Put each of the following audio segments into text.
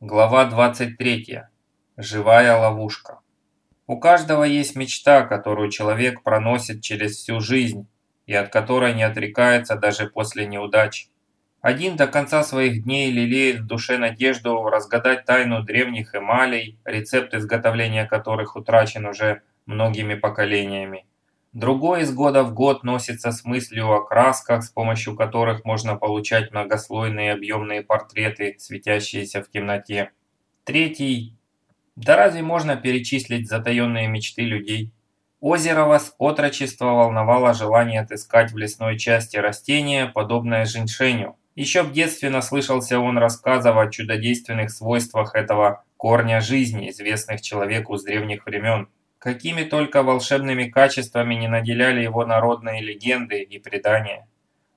Глава 23. Живая ловушка. У каждого есть мечта, которую человек проносит через всю жизнь и от которой не отрекается даже после неудач. Один до конца своих дней лелеет в душе надежду разгадать тайну древних эмалей, рецепт изготовления которых утрачен уже многими поколениями. Другой из года в год носится с мыслью о красках, с помощью которых можно получать многослойные объемные портреты, светящиеся в темноте. Третий. Да разве можно перечислить затаенные мечты людей? Озерова с отрочества волновало желание отыскать в лесной части растение, подобное женьшеню. Еще в детстве наслышался он рассказов о чудодейственных свойствах этого корня жизни, известных человеку с древних времен. Какими только волшебными качествами не наделяли его народные легенды и предания.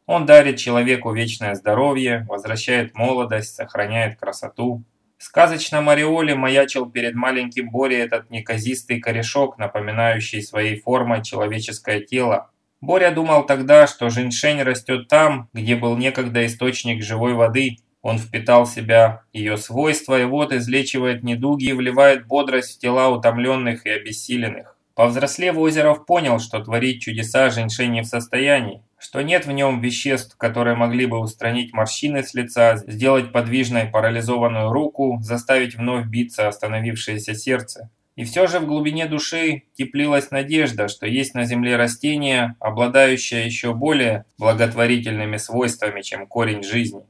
Он дарит человеку вечное здоровье, возвращает молодость, сохраняет красоту. В сказочном ореоле маячил перед маленьким Борей этот неказистый корешок, напоминающий своей формой человеческое тело. Боря думал тогда, что женьшень растет там, где был некогда источник живой воды – он впитал в себя ее свойства и вот излечивает недуги и вливает бодрость в тела утомленных и обессиленных. Повзрослев, Озеров понял, что творить чудеса женьшень не в состоянии, что нет в нем веществ, которые могли бы устранить морщины с лица, сделать подвижной парализованную руку, заставить вновь биться остановившееся сердце. И все же в глубине души теплилась надежда, что есть на Земле растение, обладающее еще более благотворительными свойствами, чем корень жизни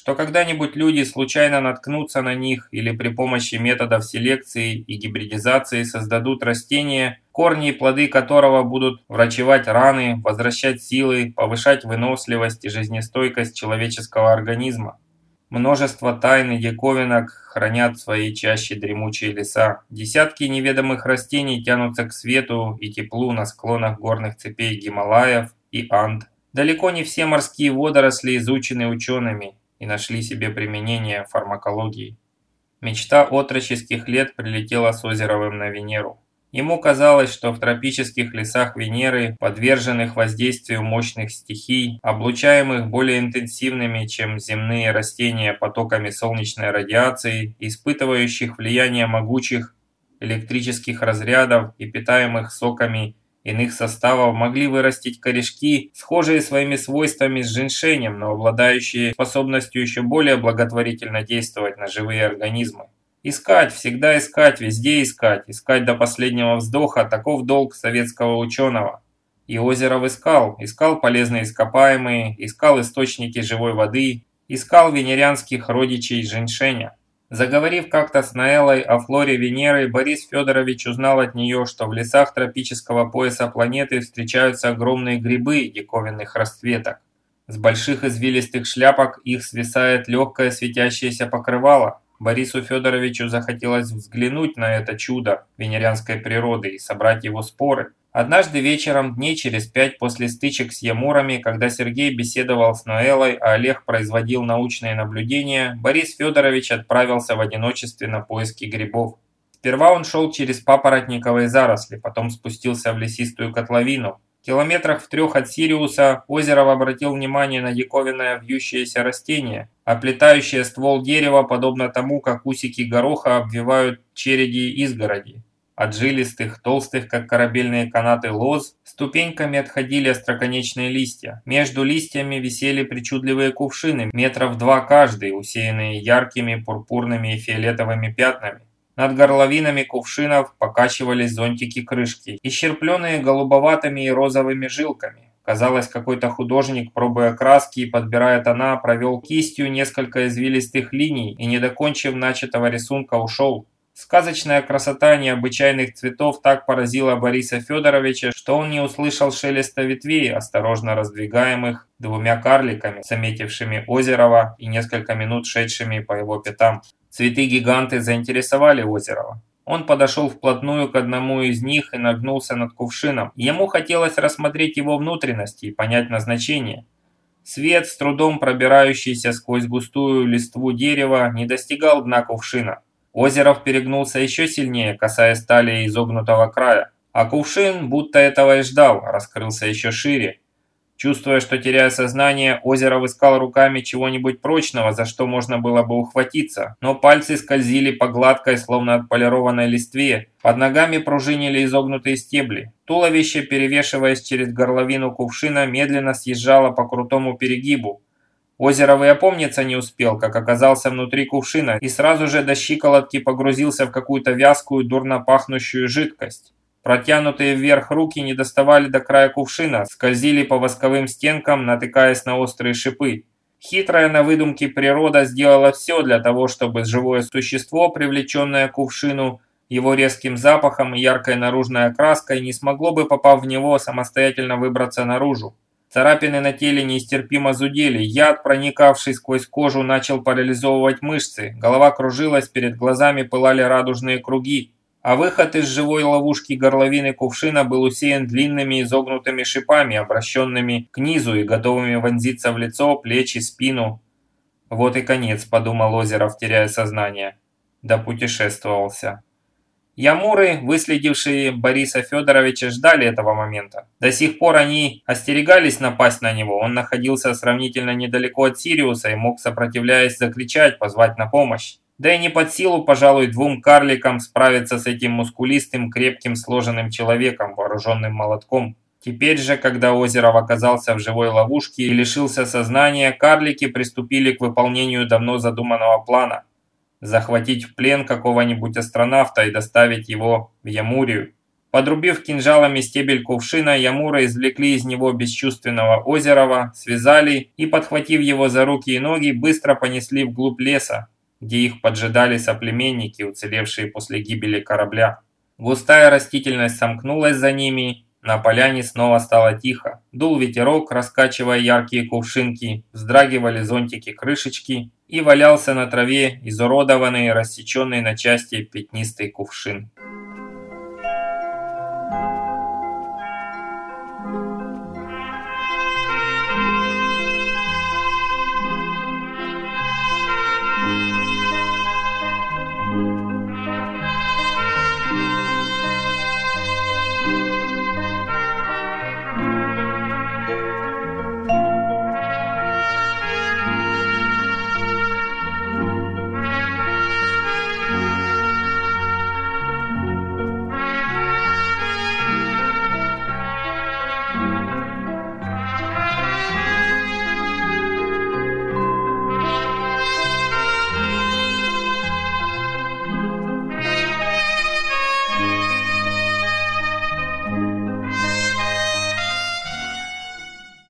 что когда-нибудь люди случайно наткнутся на них или при помощи методов селекции и гибридизации создадут растение, корни и плоды которого будут врачевать раны, возвращать силы, повышать выносливость и жизнестойкость человеческого организма. Множество тайн и диковинок хранят в своей чаще дремучие леса. Десятки неведомых растений тянутся к свету и теплу на склонах горных цепей Гималаев и Анд. Далеко не все морские водоросли изучены учеными, и нашли себе применение в фармакологии. Мечта отроческих лет прилетела с Озеровым на Венеру. Ему казалось, что в тропических лесах Венеры, подверженных воздействию мощных стихий, облучаемых более интенсивными, чем земные растения потоками солнечной радиации, испытывающих влияние могучих электрических разрядов и питаемых соками иных составов могли вырастить корешки, схожие своими свойствами с женьшенем, но обладающие способностью еще более благотворительно действовать на живые организмы. Искать, всегда искать, везде искать, искать до последнего вздоха – таков долг советского ученого. И Озеров искал, искал полезные ископаемые, искал источники живой воды, искал венерианских родичей женьшеня. Заговорив как-то с Наэлой о флоре Венеры, Борис Федорович узнал от нее, что в лесах тропического пояса планеты встречаются огромные грибы диковинных расцветок. С больших извилистых шляпок их свисает легкое светящееся покрывало. Борису Федоровичу захотелось взглянуть на это чудо венерианской природы и собрать его споры. Однажды вечером, дней через пять после стычек с Ямурами, когда Сергей беседовал с Ноэлой, а Олег производил научные наблюдения, Борис Федорович отправился в одиночестве на поиски грибов. Сперва он шел через папоротниковые заросли, потом спустился в лесистую котловину. Километрах в трех от Сириуса Озеров обратил внимание на диковинное вьющееся растение, оплетающее ствол дерева, подобно тому, как усики гороха обвивают череди изгороди. От жилистых, толстых, как корабельные канаты лоз, ступеньками отходили остроконечные листья. Между листьями висели причудливые кувшины, метров два каждый, усеянные яркими пурпурными и фиолетовыми пятнами. Над горловинами кувшинов покачивались зонтики крышки, исчерпленные голубоватыми и розовыми жилками. Казалось, какой-то художник, пробуя краски и подбирая тона, провел кистью несколько извилистых линий и, не докончив начатого рисунка, ушел. Сказочная красота необычайных цветов так поразила Бориса Федоровича, что он не услышал шелеста ветвей, осторожно раздвигаемых двумя карликами, заметившими Озерова и несколько минут шедшими по его пятам. Цветы-гиганты заинтересовали Озерова. Он подошел вплотную к одному из них и нагнулся над кувшином. Ему хотелось рассмотреть его внутренности и понять назначение. Свет, с трудом пробирающийся сквозь густую листву дерева, не достигал дна кувшина. Озеров перегнулся еще сильнее, касаясь талии изогнутого края, а кувшин, будто этого и ждал, раскрылся еще шире. Чувствуя, что теряя сознание, Озеров искал руками чего-нибудь прочного, за что можно было бы ухватиться, но пальцы скользили по гладкой, словно отполированной листве, под ногами пружинили изогнутые стебли. Туловище, перевешиваясь через горловину кувшина, медленно съезжало по крутому перегибу. Озеров и опомниться не успел, как оказался внутри кувшина и сразу же до щиколотки погрузился в какую-то вязкую, дурно пахнущую жидкость. Протянутые вверх руки не доставали до края кувшина, скользили по восковым стенкам, натыкаясь на острые шипы. Хитрая на выдумке природа сделала все для того, чтобы живое существо, привлеченное к кувшину, его резким запахом и яркой наружной окраской, не смогло бы, попав в него, самостоятельно выбраться наружу. Царапины на теле нестерпимо зудели, яд, проникавший сквозь кожу, начал парализовывать мышцы, голова кружилась, перед глазами пылали радужные круги а выход из живой ловушки горловины кувшина был усеян длинными изогнутыми шипами, обращенными к низу и готовыми вонзиться в лицо, плечи, спину. «Вот и конец», – подумал Озеров, теряя сознание. Да путешествовался. Ямуры, выследившие Бориса Федоровича, ждали этого момента. До сих пор они остерегались напасть на него. Он находился сравнительно недалеко от Сириуса и мог, сопротивляясь, закричать, позвать на помощь. Да и не под силу, пожалуй, двум карликам справиться с этим мускулистым, крепким, сложенным человеком, вооруженным молотком. Теперь же, когда Озеров оказался в живой ловушке и лишился сознания, карлики приступили к выполнению давно задуманного плана. Захватить в плен какого-нибудь астронавта и доставить его в Ямурию. Подрубив кинжалами стебель кувшина, Ямура извлекли из него бесчувственного Озерова, связали и, подхватив его за руки и ноги, быстро понесли вглубь леса, где их поджидали соплеменники, уцелевшие после гибели корабля. Густая растительность сомкнулась за ними, на поляне снова стало тихо. Дул ветерок, раскачивая яркие кувшинки, вздрагивали зонтики-крышечки, и валялся на траве изуродованный, рассеченный на части пятнистый кувшин.